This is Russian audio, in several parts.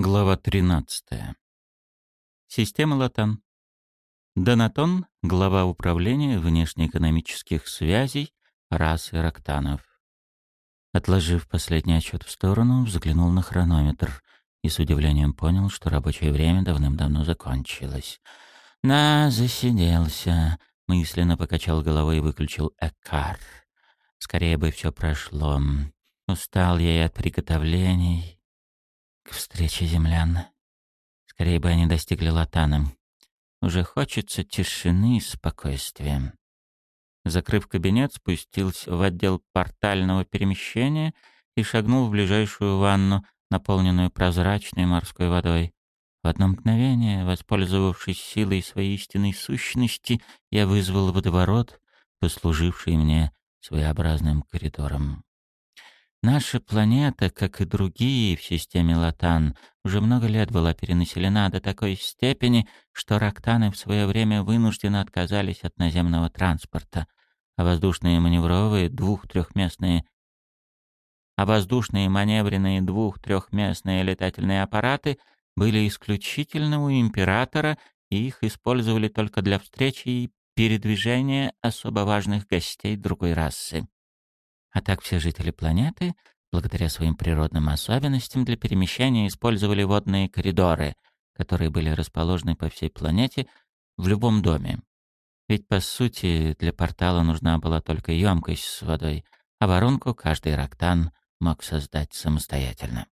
Глава 13. Система Латан. Донатон, глава управления внешнеэкономических связей расы Рактанов. Отложив последний отчет в сторону, взглянул на хронометр и с удивлением понял, что рабочее время давным-давно закончилось. «На, засиделся», — мысленно покачал головой и выключил Экар. «Скорее бы все прошло. Устал я и от приготовлений» к встрече землян. Скорее бы они достигли Латана. Уже хочется тишины и спокойствия. Закрыв кабинет, спустился в отдел портального перемещения и шагнул в ближайшую ванну, наполненную прозрачной морской водой. В одно мгновение, воспользовавшись силой своей истинной сущности, я вызвал водоворот, послуживший мне своеобразным коридором. Наша планета, как и другие в системе Латан, уже много лет была перенаселена до такой степени, что рактаны в свое время вынужденно отказались от наземного транспорта, а воздушные маневровые двух-трехместные а воздушные маневренные двух-трехместные летательные аппараты были исключительно у императора, и их использовали только для встречи и передвижения особо важных гостей другой расы. А так все жители планеты, благодаря своим природным особенностям для перемещения, использовали водные коридоры, которые были расположены по всей планете в любом доме. Ведь, по сути, для портала нужна была только емкость с водой, а воронку каждый рактан мог создать самостоятельно.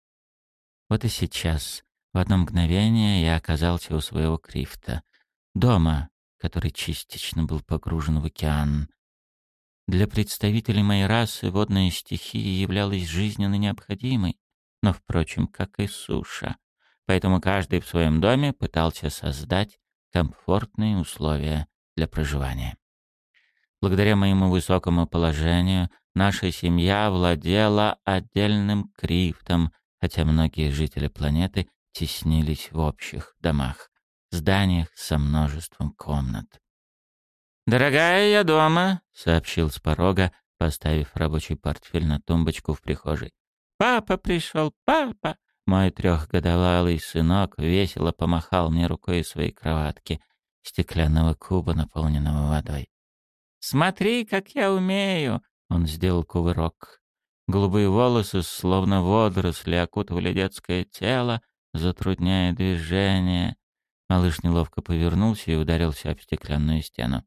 Вот и сейчас, в одно мгновение, я оказался у своего крифта. Дома, который частично был погружен в океан, для представителей моей расы водная стихия являлась жизненно необходимой, но, впрочем, как и суша. Поэтому каждый в своем доме пытался создать комфортные условия для проживания. Благодаря моему высокому положению наша семья владела отдельным крифтом, хотя многие жители планеты теснились в общих домах, зданиях со множеством комнат. «Дорогая, я дома», — сообщил с порога, поставив рабочий портфель на тумбочку в прихожей. «Папа пришел, папа!» Мой трехгодовалый сынок весело помахал мне рукой из своей кроватки, стеклянного куба, наполненного водой. «Смотри, как я умею!» — он сделал кувырок. Голубые волосы, словно водоросли, окутывали детское тело, затрудняя движение. Малыш неловко повернулся и ударился об стеклянную стену.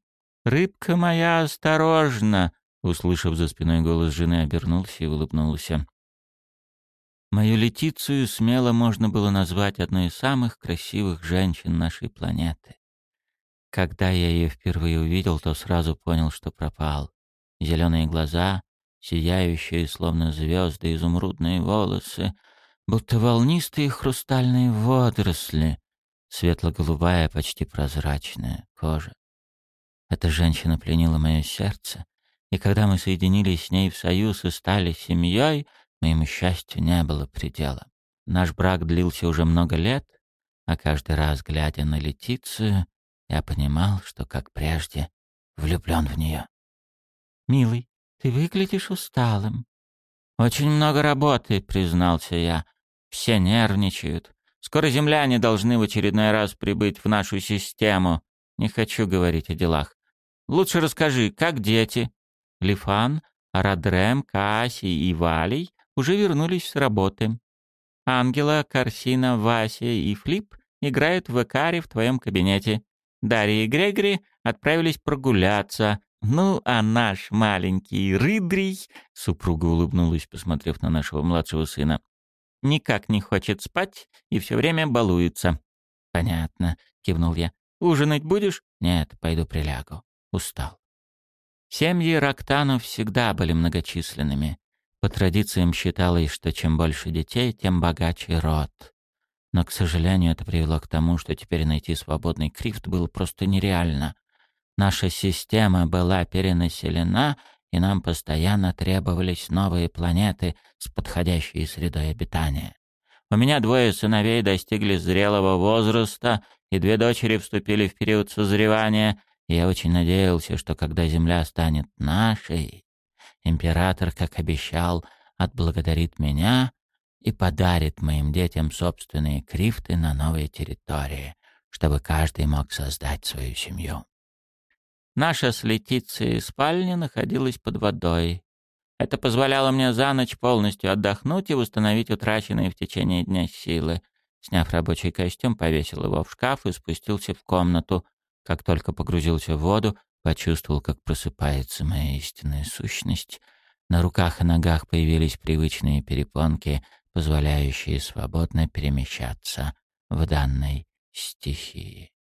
«Рыбка моя, осторожно!» Услышав за спиной голос жены, обернулся и улыбнулся. Мою Летицию смело можно было назвать одной из самых красивых женщин нашей планеты. Когда я ее впервые увидел, то сразу понял, что пропал. Зеленые глаза, сияющие, словно звезды, изумрудные волосы, будто волнистые хрустальные водоросли, светло-голубая, почти прозрачная кожа. Эта женщина пленила мое сердце, и когда мы соединились с ней в союз и стали семьей, моему счастью не было предела. Наш брак длился уже много лет, а каждый раз, глядя на Летицию, я понимал, что, как прежде, влюблен в нее. «Милый, ты выглядишь усталым». «Очень много работы», — признался я. «Все нервничают. Скоро земляне должны в очередной раз прибыть в нашу систему. Не хочу говорить о делах. Лучше расскажи, как дети?» Лифан, Радрем, Кааси и Валий уже вернулись с работы. Ангела, Карсина, Вася и Флип играют в Экаре в твоем кабинете. Дарья и Грегори отправились прогуляться. Ну, а наш маленький Рыдрий, супруга улыбнулась, посмотрев на нашего младшего сына, никак не хочет спать и все время балуется. Понятно, кивнул я. Ужинать будешь? Нет, пойду прилягу. Устал. Семьи Рактанов всегда были многочисленными. По традициям считалось, что чем больше детей, тем богаче род. Но, к сожалению, это привело к тому, что теперь найти свободный крифт было просто нереально. Наша система была перенаселена, и нам постоянно требовались новые планеты с подходящей средой обитания. У меня двое сыновей достигли зрелого возраста, и две дочери вступили в период созревания, я очень надеялся, что когда земля станет нашей, император, как обещал, отблагодарит меня и подарит моим детям собственные крифты на новой территории, чтобы каждый мог создать свою семью. Наша с Летицией спальня находилась под водой. Это позволяло мне за ночь полностью отдохнуть и восстановить утраченные в течение дня силы. Сняв рабочий костюм, повесил его в шкаф и спустился в комнату. Как только погрузился в воду, почувствовал, как просыпается моя истинная сущность. На руках и ногах появились привычные перепонки, позволяющие свободно перемещаться в данной стихии.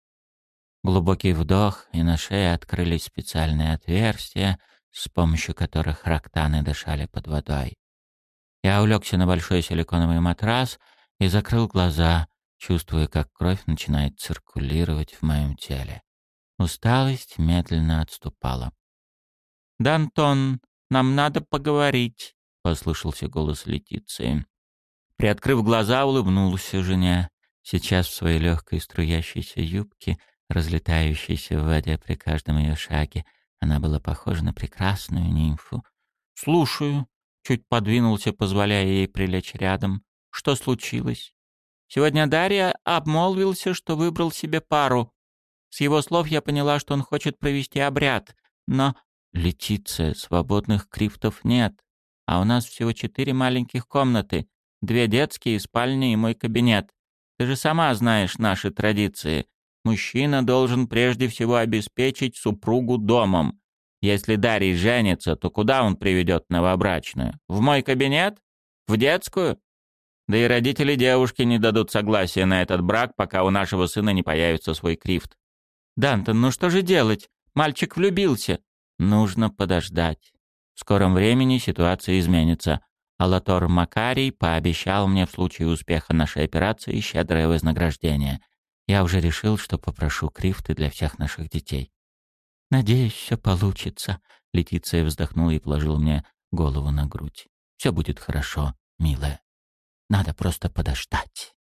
Глубокий вдох, и на шее открылись специальные отверстия, с помощью которых рактаны дышали под водой. Я улегся на большой силиконовый матрас и закрыл глаза, чувствуя, как кровь начинает циркулировать в моем теле. Усталость медленно отступала. «Дантон, нам надо поговорить», — послышался голос Летиции. Приоткрыв глаза, улыбнулся жене. Сейчас в своей легкой струящейся юбке, разлетающейся в воде при каждом ее шаге, она была похожа на прекрасную нимфу. «Слушаю», — чуть подвинулся, позволяя ей прилечь рядом. «Что случилось?» «Сегодня Дарья обмолвился, что выбрал себе пару. С его слов я поняла, что он хочет провести обряд. Но, Летиция, свободных крифтов нет. А у нас всего четыре маленьких комнаты. Две детские, спальня и мой кабинет. Ты же сама знаешь наши традиции. Мужчина должен прежде всего обеспечить супругу домом. Если Дарий женится, то куда он приведет новобрачную? В мой кабинет? В детскую? Да и родители девушки не дадут согласия на этот брак, пока у нашего сына не появится свой крифт. «Дантон, ну что же делать? Мальчик влюбился». «Нужно подождать. В скором времени ситуация изменится. Алатор Макарий пообещал мне в случае успеха нашей операции щедрое вознаграждение. Я уже решил, что попрошу крифты для всех наших детей». «Надеюсь, все получится», — Летиция вздохнула и положила мне голову на грудь. «Все будет хорошо, милая. Надо просто подождать».